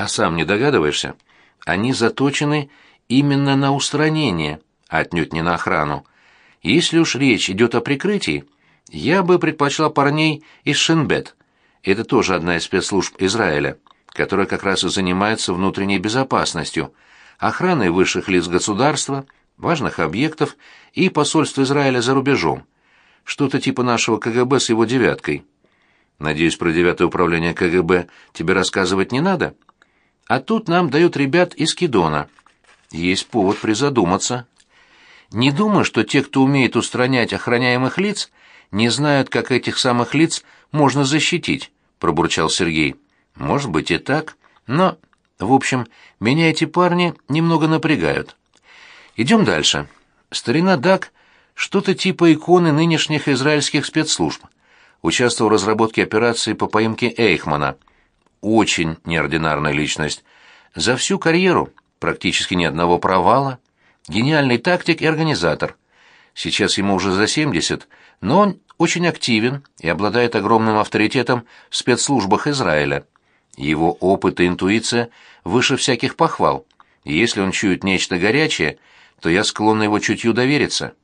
А сам не догадываешься? Они заточены именно на устранение, отнюдь не на охрану. Если уж речь идет о прикрытии, я бы предпочла парней из Шинбет. Это тоже одна из спецслужб Израиля, которая как раз и занимается внутренней безопасностью, охраной высших лиц государства, важных объектов и посольства Израиля за рубежом. Что-то типа нашего КГБ с его девяткой. Надеюсь, про девятое управление КГБ тебе рассказывать не надо? А тут нам дают ребят из Кидона. Есть повод призадуматься. Не думаю, что те, кто умеет устранять охраняемых лиц, не знают, как этих самых лиц можно защитить, пробурчал Сергей. Может быть и так, но, в общем, меня эти парни немного напрягают. Идем дальше. Старина Дак что-то типа иконы нынешних израильских спецслужб. Участвовал в разработке операции по поимке Эйхмана. Очень неординарная личность. За всю карьеру практически ни одного провала. Гениальный тактик и организатор. Сейчас ему уже за 70, но он очень активен и обладает огромным авторитетом в спецслужбах Израиля. Его опыт и интуиция выше всяких похвал. И если он чует нечто горячее, то я склонна его чутью довериться.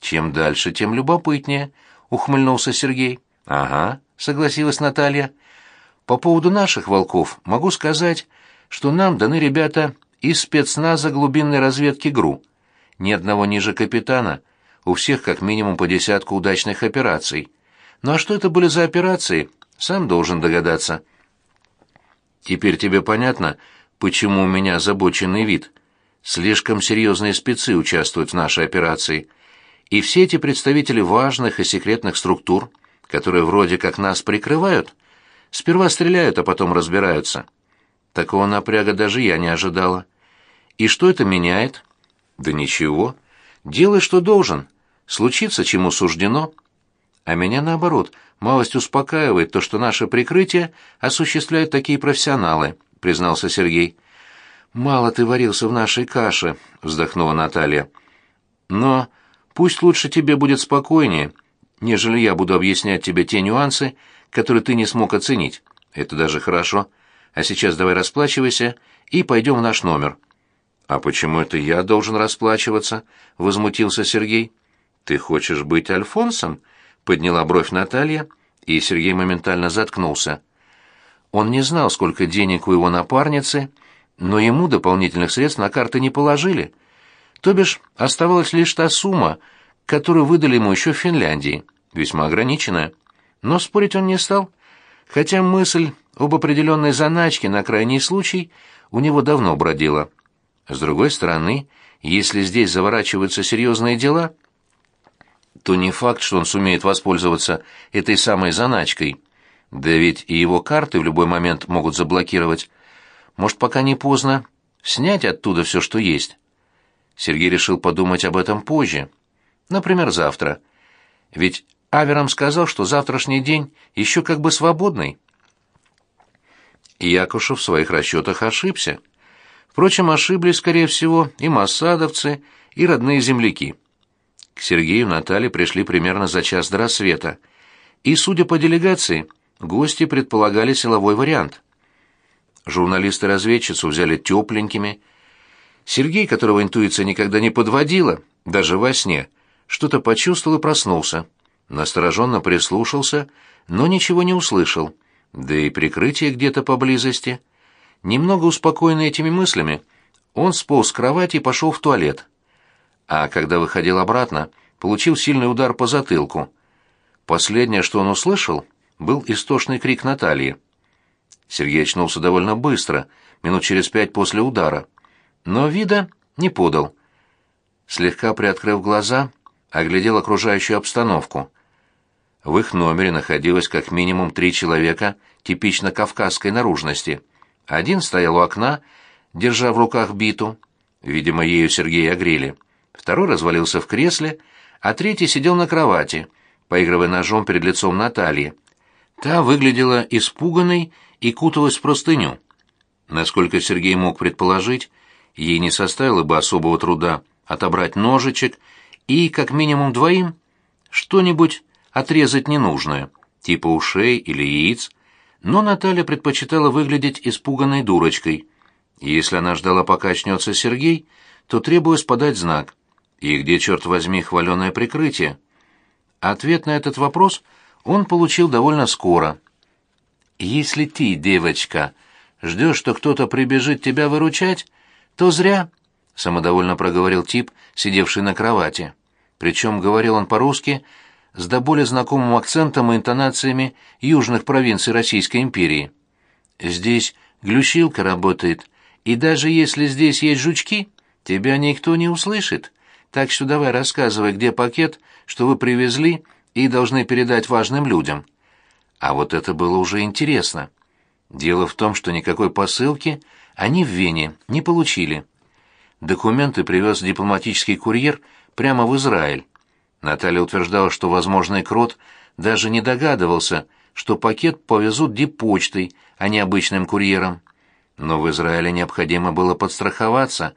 Чем дальше, тем любопытнее, ухмыльнулся Сергей. Ага, согласилась Наталья. По поводу наших волков могу сказать, что нам даны ребята из спецназа глубинной разведки ГРУ. Ни одного ниже капитана, у всех как минимум по десятку удачных операций. Ну а что это были за операции, сам должен догадаться. Теперь тебе понятно, почему у меня озабоченный вид. Слишком серьезные спецы участвуют в нашей операции. И все эти представители важных и секретных структур, которые вроде как нас прикрывают, сперва стреляют, а потом разбираются. Такого напряга даже я не ожидала. И что это меняет? Да ничего. Делай, что должен. Случится, чему суждено. А меня, наоборот, малость успокаивает то, что наше прикрытие осуществляют такие профессионалы, признался Сергей. «Мало ты варился в нашей каше», — вздохнула Наталья. «Но пусть лучше тебе будет спокойнее, нежели я буду объяснять тебе те нюансы, которые ты не смог оценить. Это даже хорошо. А сейчас давай расплачивайся и пойдем в наш номер». «А почему это я должен расплачиваться?» — возмутился Сергей. «Ты хочешь быть Альфонсом?» — подняла бровь Наталья, и Сергей моментально заткнулся. Он не знал, сколько денег у его напарницы, но ему дополнительных средств на карты не положили. То бишь, оставалась лишь та сумма, которую выдали ему еще в Финляндии, весьма ограниченная. Но спорить он не стал, хотя мысль об определенной заначке на крайний случай у него давно бродила. С другой стороны, если здесь заворачиваются серьезные дела, то не факт, что он сумеет воспользоваться этой самой заначкой. Да ведь и его карты в любой момент могут заблокировать. Может, пока не поздно снять оттуда все, что есть. Сергей решил подумать об этом позже. Например, завтра. Ведь Аверам сказал, что завтрашний день еще как бы свободный. Якушев в своих расчетах ошибся. Впрочем, ошиблись, скорее всего, и массадовцы, и родные земляки. К Сергею и Наталье пришли примерно за час до рассвета. И, судя по делегации, гости предполагали силовой вариант. Журналисты-разведчицу взяли тепленькими. Сергей, которого интуиция никогда не подводила, даже во сне, что-то почувствовал и проснулся. Настороженно прислушался, но ничего не услышал. Да и прикрытие где-то поблизости — Немного успокоенный этими мыслями, он сполз с кровати и пошел в туалет. А когда выходил обратно, получил сильный удар по затылку. Последнее, что он услышал, был истошный крик Натальи. Сергей очнулся довольно быстро, минут через пять после удара, но вида не подал. Слегка приоткрыв глаза, оглядел окружающую обстановку. В их номере находилось как минимум три человека типично кавказской наружности — один стоял у окна, держа в руках биту. Видимо, ею Сергея огрели. Второй развалился в кресле, а третий сидел на кровати, поигрывая ножом перед лицом Натальи. Та выглядела испуганной и куталась в простыню. Насколько Сергей мог предположить, ей не составило бы особого труда отобрать ножичек и, как минимум двоим, что-нибудь отрезать ненужное, типа ушей или яиц, Но Наталья предпочитала выглядеть испуганной дурочкой. Если она ждала, пока очнется Сергей, то требовалось подать знак. И где, черт возьми, хваленое прикрытие? Ответ на этот вопрос он получил довольно скоро. «Если ты, девочка, ждешь, что кто-то прибежит тебя выручать, то зря», — самодовольно проговорил тип, сидевший на кровати. Причем говорил он по-русски с до более знакомым акцентом и интонациями южных провинций Российской империи. «Здесь глющилка работает, и даже если здесь есть жучки, тебя никто не услышит. Так что давай рассказывай, где пакет, что вы привезли и должны передать важным людям». А вот это было уже интересно. Дело в том, что никакой посылки они в Вене не получили. Документы привез дипломатический курьер прямо в Израиль. Наталья утверждала, что возможный крот даже не догадывался, что пакет повезут диппочтой, а не обычным курьером. Но в Израиле необходимо было подстраховаться,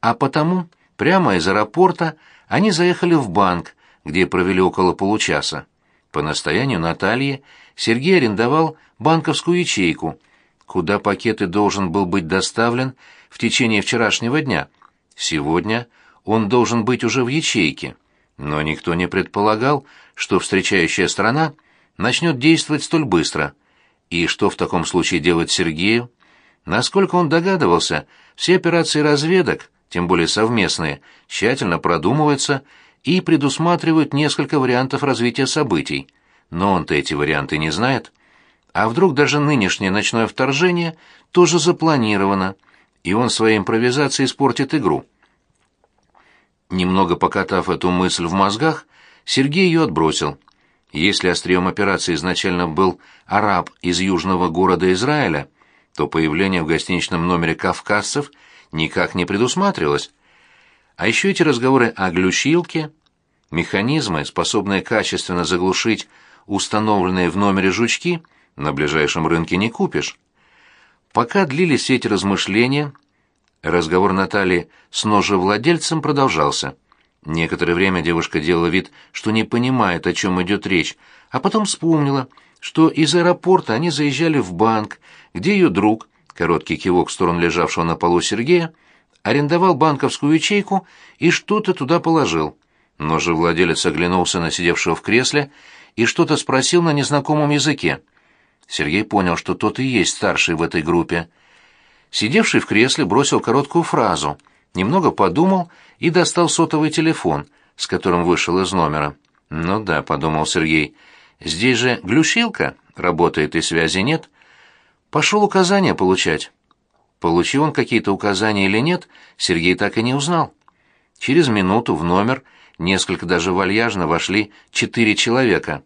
а потому прямо из аэропорта они заехали в банк, где провели около получаса. По настоянию Натальи Сергей арендовал банковскую ячейку, куда пакет и должен был быть доставлен в течение вчерашнего дня. Сегодня он должен быть уже в ячейке. Но никто не предполагал, что встречающая страна начнет действовать столь быстро. И что в таком случае делать Сергею? Насколько он догадывался, все операции разведок, тем более совместные, тщательно продумываются и предусматривают несколько вариантов развития событий. Но он-то эти варианты не знает. А вдруг даже нынешнее ночное вторжение тоже запланировано, и он своей импровизацией испортит игру? Немного покатав эту мысль в мозгах, Сергей ее отбросил. Если острием операции изначально был араб из южного города Израиля, то появление в гостиничном номере кавказцев никак не предусматривалось. А еще эти разговоры о глючилке, механизмы, способные качественно заглушить установленные в номере жучки, на ближайшем рынке не купишь. Пока длились эти размышления, разговор Натальи с ножевладельцем продолжался. Некоторое время девушка делала вид, что не понимает, о чем идет речь, а потом вспомнила, что из аэропорта они заезжали в банк, где ее друг, короткий кивок в сторону лежавшего на полу Сергея, арендовал банковскую ячейку и что-то туда положил. Но же владелец оглянулся на сидевшего в кресле и что-то спросил на незнакомом языке. Сергей понял, что тот и есть старший в этой группе. Сидевший в кресле бросил короткую фразу, немного подумал и достал сотовый телефон, с которым вышел из номера. «Ну да», — подумал Сергей, — «здесь же глюшилка, работает и связи нет. Пошел указания получать». Получил он какие-то указания или нет, Сергей так и не узнал. Через минуту в номер несколько даже вальяжно вошли четыре человека.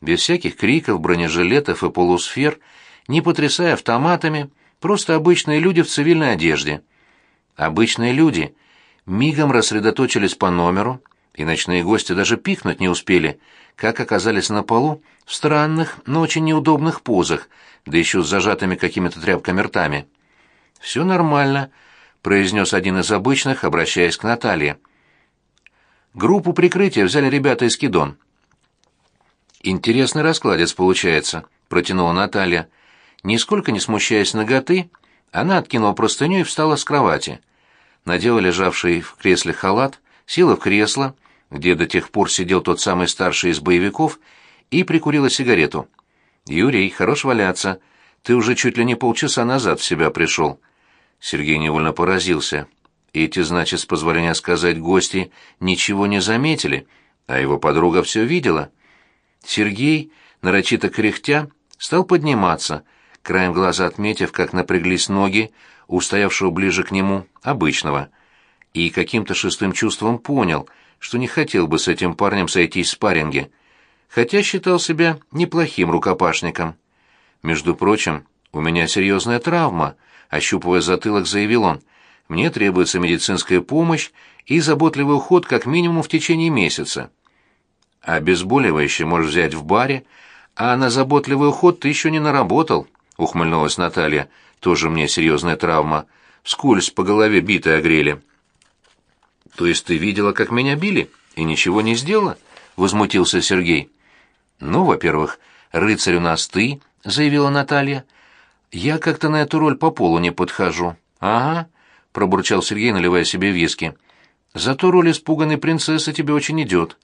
Без всяких криков, бронежилетов и полусфер, не потрясая автоматами, просто обычные люди в цивильной одежде. Обычные люди мигом рассредоточились по номеру, и ночные гости даже пикнуть не успели, как оказались на полу в странных, но очень неудобных позах, да еще с зажатыми какими-то тряпками ртами. «Все нормально», — произнес один из обычных, обращаясь к Наталье. Группу прикрытия взяли ребята из Кидон. Интересный раскладец получается, протянула Наталья. Нисколько не смущаясь ноготы, она откинула простыню и встала с кровати. Надела лежавший в кресле халат, села в кресло, где до тех пор сидел тот самый старший из боевиков, и прикурила сигарету. «Юрий, хорош валяться. Ты уже чуть ли не полчаса назад в себя пришел». Сергей невольно поразился. Эти, значит, с позволения сказать, гости ничего не заметили, а его подруга все видела. Сергей, нарочито кряхтя, стал подниматься, краем глаза отметив, как напряглись ноги у стоявшего ближе к нему обычного, и каким-то шестым чувством понял, что не хотел бы с этим парнем сойтись в спарринге, хотя считал себя неплохим рукопашником. Между прочим, у меня серьезная травма, ощупывая затылок, заявил он — мне требуется медицинская помощь и заботливый уход как минимум в течение месяца. Обезболивающее можешь взять в баре, а на заботливый уход ты еще не наработал, ухмыльнулась Наталья. Тоже мне серьезная травма. Вскользь по голове битой огрели. То есть ты видела, как меня били, и ничего не сделала? Возмутился Сергей. Ну, во-первых, рыцарь у нас ты, заявила Наталья. «Я как-то на эту роль по полу не подхожу». «Ага», — пробурчал Сергей, наливая себе виски. «Зато роль испуганной принцессы тебе очень идет».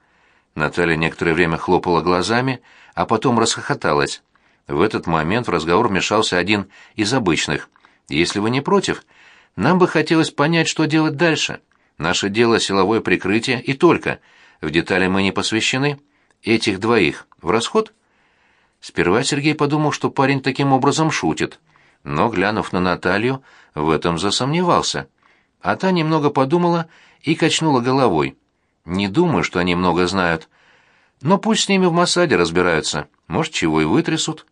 Наталья некоторое время хлопала глазами, а потом расхохоталась. В этот момент в разговор вмешался один из обычных. «Если вы не против, нам бы хотелось понять, что делать дальше. Наше дело — силовое прикрытие и только. В детали мы не посвящены. Этих двоих в расход?» Сперва Сергей подумал, что парень таким образом шутит, но, глянув на Наталью, в этом засомневался. А та немного подумала и качнула головой. «Не думаю, что они много знают. Но пусть с ними в Масаде разбираются. Может, чего и вытрясут.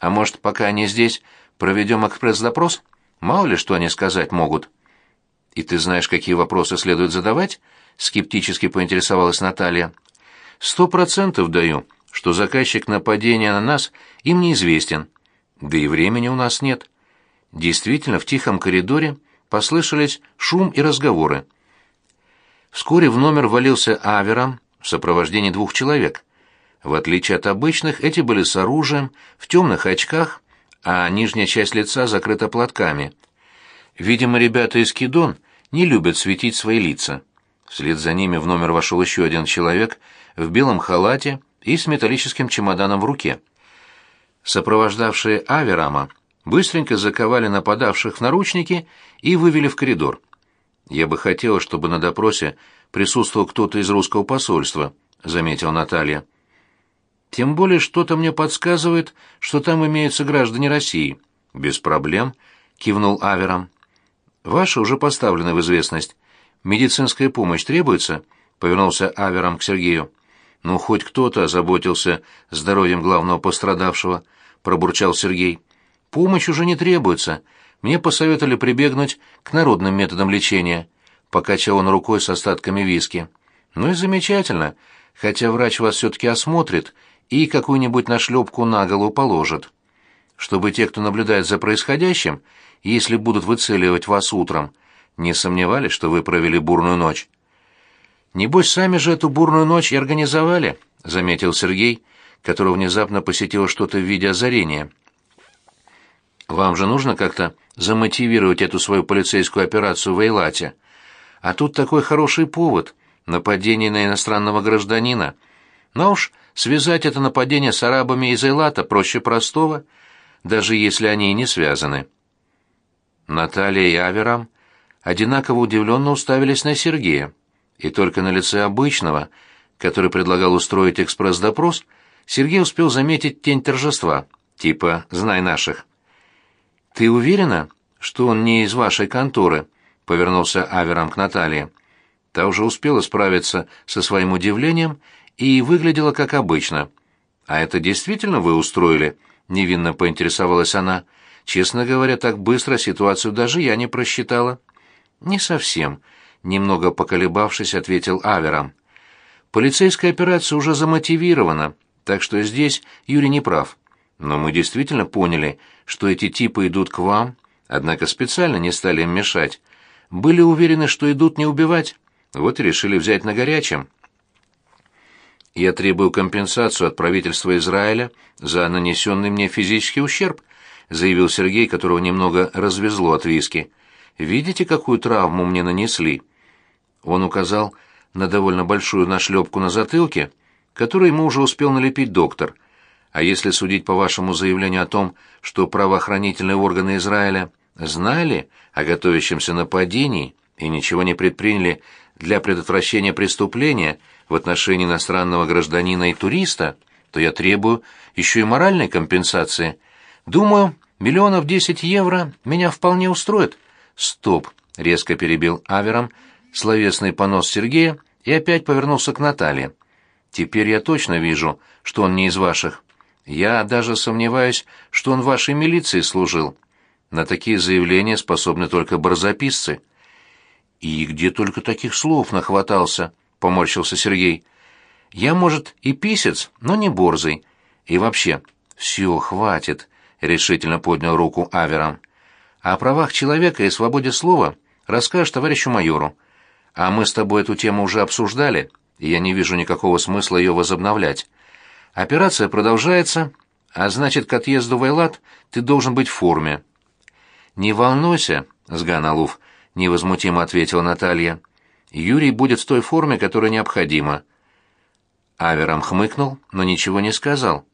А может, пока они здесь, проведем экспресс-допрос? Мало ли, что они сказать могут». «И ты знаешь, какие вопросы следует задавать?» — скептически поинтересовалась Наталья. «Сто процентов даю», что заказчик нападения на нас им неизвестен. Да и времени у нас нет. Действительно, в тихом коридоре послышались шум и разговоры. Вскоре в номер валился Авером в сопровождении двух человек. В отличие от обычных, эти были с оружием, в темных очках, а нижняя часть лица закрыта платками. Видимо, ребята из Кидон не любят светить свои лица. Вслед за ними в номер вошел еще один человек в белом халате и с металлическим чемоданом в руке. Сопровождавшие Аверама быстренько заковали нападавших в наручники и вывели в коридор. «Я бы хотела, чтобы на допросе присутствовал кто-то из русского посольства», — заметила Наталья. «Тем более что-то мне подсказывает, что там имеются граждане России». «Без проблем», — кивнул Аверам. «Ваши уже поставлены в известность. Медицинская помощь требуется?» — повернулся Аверам к Сергею. «Ну, хоть кто-то озаботился здоровьем главного пострадавшего», — пробурчал Сергей. «Помощь уже не требуется. Мне посоветовали прибегнуть к народным методам лечения», — покачал он рукой с остатками виски. «Ну и замечательно, хотя врач вас все-таки осмотрит и какую-нибудь нашлепку на голову положит. Чтобы те, кто наблюдает за происходящим, если будут выцеливать вас утром, не сомневались, что вы провели бурную ночь». «Небось, сами же эту бурную ночь и организовали», — заметил Сергей, которого внезапно посетило что-то в виде озарения. «Вам же нужно как-то замотивировать эту свою полицейскую операцию в Эйлате. А тут такой хороший повод — нападение на иностранного гражданина. Но уж связать это нападение с арабами из Эйлата проще простого, даже если они и не связаны». Наталья и Аверам одинаково удивленно уставились на Сергея и только на лице обычного, который предлагал устроить экспресс-допрос, Сергей успел заметить тень торжества, типа «знай наших». «Ты уверена, что он не из вашей конторы?» — повернулся Авером к Наталье. Та уже успела справиться со своим удивлением и выглядела как обычно. «А это действительно вы устроили?» — невинно поинтересовалась она. «Честно говоря, так быстро ситуацию даже я не просчитала». «Не совсем», немного поколебавшись, ответил Аверам. Полицейская операция уже замотивирована, так что здесь Юрий не прав. Но мы действительно поняли, что эти типы идут к вам, однако специально не стали им мешать. Были уверены, что идут не убивать, вот и решили взять на горячем. Я требую компенсацию от правительства Израиля за нанесенный мне физический ущерб, заявил Сергей, которого немного развезло от виски. Видите, какую травму мне нанесли? Он указал на довольно большую нашлепку на затылке, которую ему уже успел налепить доктор. А если судить по вашему заявлению о том, что правоохранительные органы Израиля знали о готовящемся нападении и ничего не предприняли для предотвращения преступления в отношении иностранного гражданина и туриста, то я требую еще и моральной компенсации. Думаю, миллионов десять евро меня вполне устроит. Стоп, резко перебил Авером, — словесный понос Сергея и опять повернулся к Наталье. «Теперь я точно вижу, что он не из ваших. Я даже сомневаюсь, что он в вашей милиции служил. На такие заявления способны только барзаписцы». «И где только таких слов нахватался?» — поморщился Сергей. «Я, может, и писец, но не борзый. И вообще, все, хватит», — решительно поднял руку Авером. «О правах человека и свободе слова расскажешь товарищу майору. А мы с тобой эту тему уже обсуждали, и я не вижу никакого смысла ее возобновлять. Операция продолжается, А значит, к отъезду в Эйлат ты должен быть в форме. Не волнуйся, Сганалув, невозмутимо ответила Наталья. Юрий будет в той форме, которая необходима. Аверам хмыкнул, но ничего не сказал.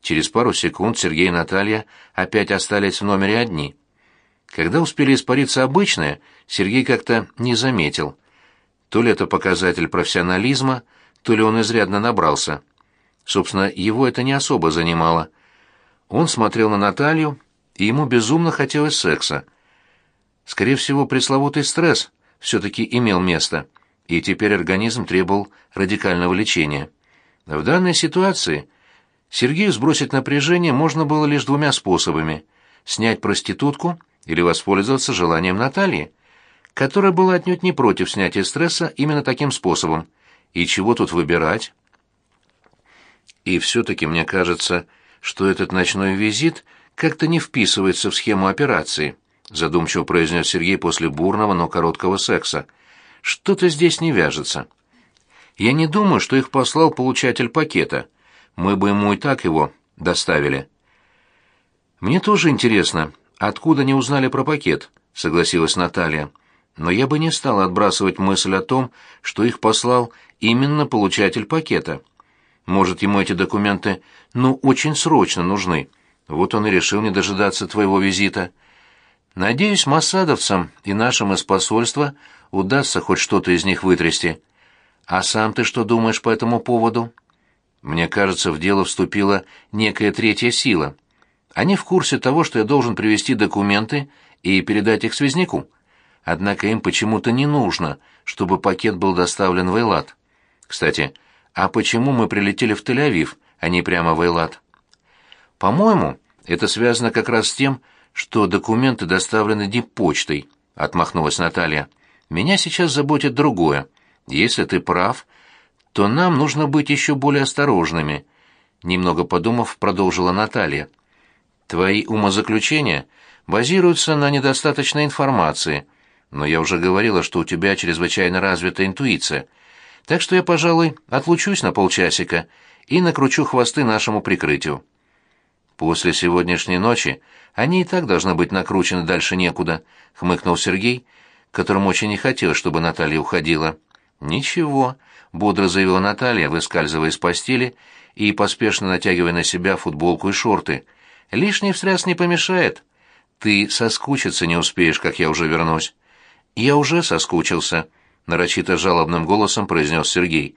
Через пару секунд Сергей и Наталья опять остались в номере одни. Когда успели испариться обычные, Сергей как-то не заметил. То ли это показатель профессионализма, то ли он изрядно набрался. Собственно, его это не особо занимало. Он смотрел на Наталью, и ему безумно хотелось секса. Скорее всего, пресловутый стресс все-таки имел место, и теперь организм требовал радикального лечения. В данной ситуации Сергею сбросить напряжение можно было лишь двумя способами – снять проститутку или воспользоваться желанием Натальи, которая была отнюдь не против снятия стресса именно таким способом. И чего тут выбирать? И все-таки мне кажется, что этот ночной визит как-то не вписывается в схему операции, задумчиво произнес Сергей после бурного, но короткого секса. Что-то здесь не вяжется. Я не думаю, что их послал получатель пакета – мы бы ему и так его доставили. Мне тоже интересно, откуда они узнали про пакет, согласилась Наталья. Но я бы не стала отбрасывать мысль о том, что их послал именно получатель пакета. Может, ему эти документы, ну, очень срочно нужны. Вот он и решил не дожидаться твоего визита. Надеюсь, массадовцам и нашим из посольства удастся хоть что-то из них вытрясти. А сам ты что думаешь по этому поводу?» Мне кажется, в дело вступила некая третья сила. Они в курсе того, что я должен привезти документы и передать их связняку. Однако им почему-то не нужно, чтобы пакет был доставлен в Эйлат. Кстати, а почему мы прилетели в Тель-Авив, а не прямо в Эйлат? По-моему, это связано как раз с тем, что документы доставлены диппочтой, отмахнулась Наталья. Меня сейчас заботит другое. Если ты прав, то нам нужно быть еще более осторожными», — немного подумав, продолжила Наталья. «Твои умозаключения базируются на недостаточной информации, но я уже говорила, что у тебя чрезвычайно развита интуиция, так что я, пожалуй, отлучусь на полчасика и накручу хвосты нашему прикрытию». «После сегодняшней ночи они и так должны быть накручены дальше некуда», — хмыкнул Сергей, которому очень не хотелось, чтобы Наталья уходила. «Ничего», — бодро заявила Наталья, выскальзывая из постели и поспешно натягивая на себя футболку и шорты. «Лишний встряс не помешает. Ты соскучиться не успеешь, как я уже вернусь». «Я уже соскучился», — нарочито жалобным голосом произнес Сергей.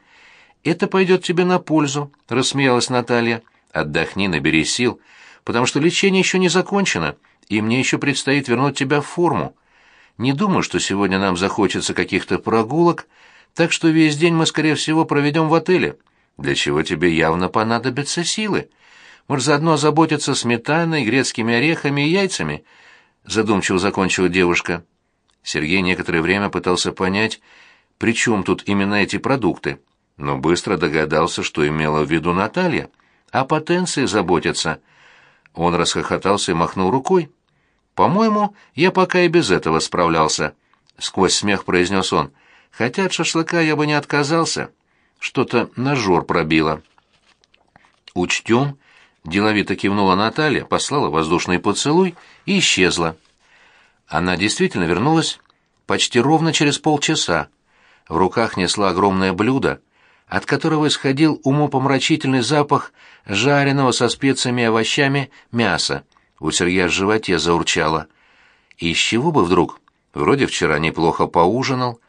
«Это пойдет тебе на пользу», — рассмеялась Наталья. «Отдохни, набери сил, потому что лечение еще не закончено, и мне еще предстоит вернуть тебя в форму. Не думаю, что сегодня нам захочется каких-то прогулок, — так что весь день мы, скорее всего, проведем в отеле, для чего тебе явно понадобятся силы. Может, заодно заботиться сметаной, грецкими орехами и яйцами?» Задумчиво закончила девушка. Сергей некоторое время пытался понять, при чем тут именно эти продукты, но быстро догадался, что имела в виду Наталья. О потенции заботиться. Он расхохотался и махнул рукой. «По-моему, я пока и без этого справлялся», — сквозь смех произнес он. Хотя от шашлыка я бы не отказался. Что-то на жор пробило. «Учтем», — деловито кивнула Наталья, послала воздушный поцелуй и исчезла. Она действительно вернулась почти ровно через полчаса. В руках несла огромное блюдо, от которого исходил умопомрачительный запах жареного со специями и овощами мяса. У Сергея в животе заурчало. И с чего бы вдруг? Вроде вчера неплохо поужинал,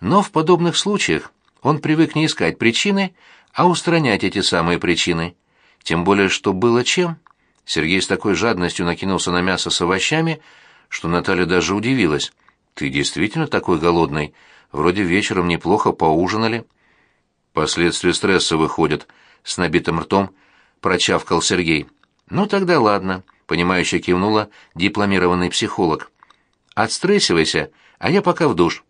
но в подобных случаях он привык не искать причины, а устранять эти самые причины. Тем более, что было чем. Сергей с такой жадностью накинулся на мясо с овощами, что Наталья даже удивилась. «Ты действительно такой голодный? Вроде вечером неплохо поужинали». «Последствия стресса выходят», — с набитым ртом прочавкал Сергей. «Ну тогда ладно», — понимающе кивнула дипломированный психолог. «Отстрессивайся, а я пока в душ».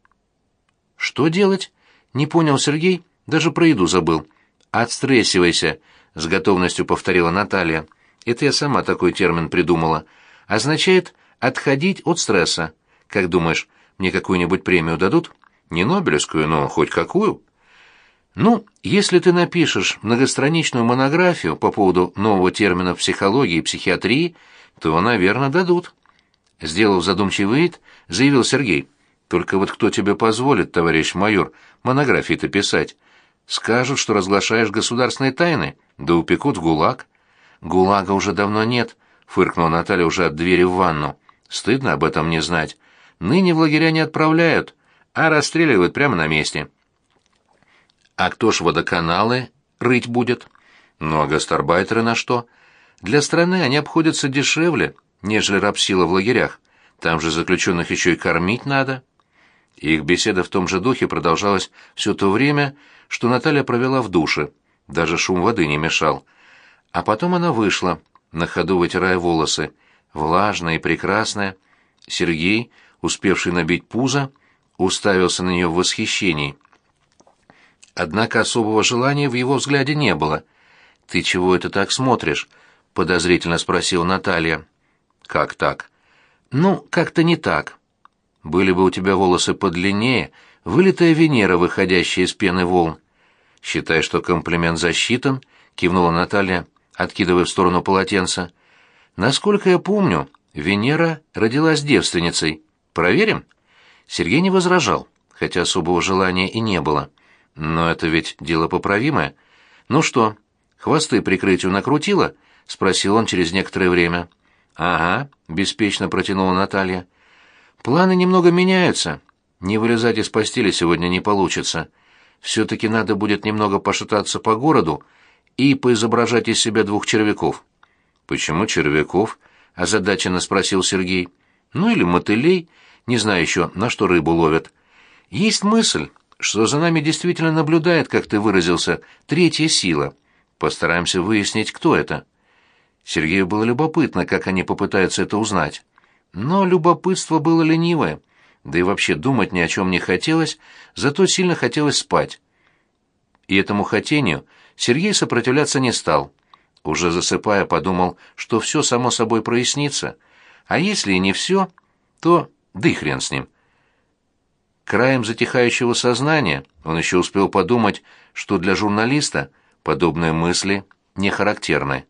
«Что делать?» — не понял Сергей, даже про еду забыл. «Отстрессивайся», — с готовностью повторила Наталья. «Это я сама такой термин придумала. Означает «отходить от стресса». Как думаешь, мне какую-нибудь премию дадут? Не Нобелевскую, но хоть какую?» Ну, если ты напишешь многостраничную монографию по поводу нового термина в психологии и психиатрии, то, наверное, дадут. Сделав задумчивый вид, заявил Сергей. Только вот кто тебе позволит, товарищ майор, монографии-то писать? Скажут, что разглашаешь государственные тайны, да упекут в ГУЛАГ. ГУЛАГа уже давно нет, фыркнула Наталья уже от двери в ванну. Стыдно об этом не знать. Ныне в лагеря не отправляют, а расстреливают прямо на месте. А кто ж водоканалы рыть будет? Ну а гастарбайтеры на что? Для страны они обходятся дешевле, нежели рабсила в лагерях. Там же заключенных еще и кормить надо. Их беседа в том же духе продолжалась все то время, что Наталья провела в душе. Даже шум воды не мешал. А потом она вышла, на ходу вытирая волосы, влажная и прекрасная. Сергей, успевший набить пузо, уставился на нее в восхищении. Однако особого желания в его взгляде не было. «Ты чего это так смотришь?» — подозрительно спросила Наталья. «Как так?» «Ну, как-то не так. Были бы у тебя волосы подлиннее, вылитая Венера, выходящая из пены волн. Считай, что комплимент засчитан», — кивнула Наталья, откидывая в сторону полотенца. «Насколько я помню, Венера родилась девственницей. Проверим?» Сергей не возражал, хотя особого желания и не было. «Но это ведь дело поправимое. Ну что, хвосты прикрытию накрутила?» — спросил он через некоторое время. «Ага», — беспечно протянула Наталья. «Планы немного меняются. Не вылезать из постели сегодня не получится. Все-таки надо будет немного пошататься по городу и поизображать из себя двух червяков». «Почему червяков?» — озадаченно спросил Сергей. «Ну или мотылей, не знаю еще, на что рыбу ловят. Есть мысль, что за нами действительно наблюдает, как ты выразился, третья сила. Постараемся выяснить, кто это». Сергею было любопытно, как они попытаются это узнать. Но любопытство было ленивое, да и вообще думать ни о чем не хотелось, зато сильно хотелось спать. И этому хотению Сергей сопротивляться не стал. Уже засыпая, подумал, что все само собой прояснится. А если и не все, то да и хрен с ним. Краем затихающего сознания он еще успел подумать, что для журналиста подобные мысли не характерны.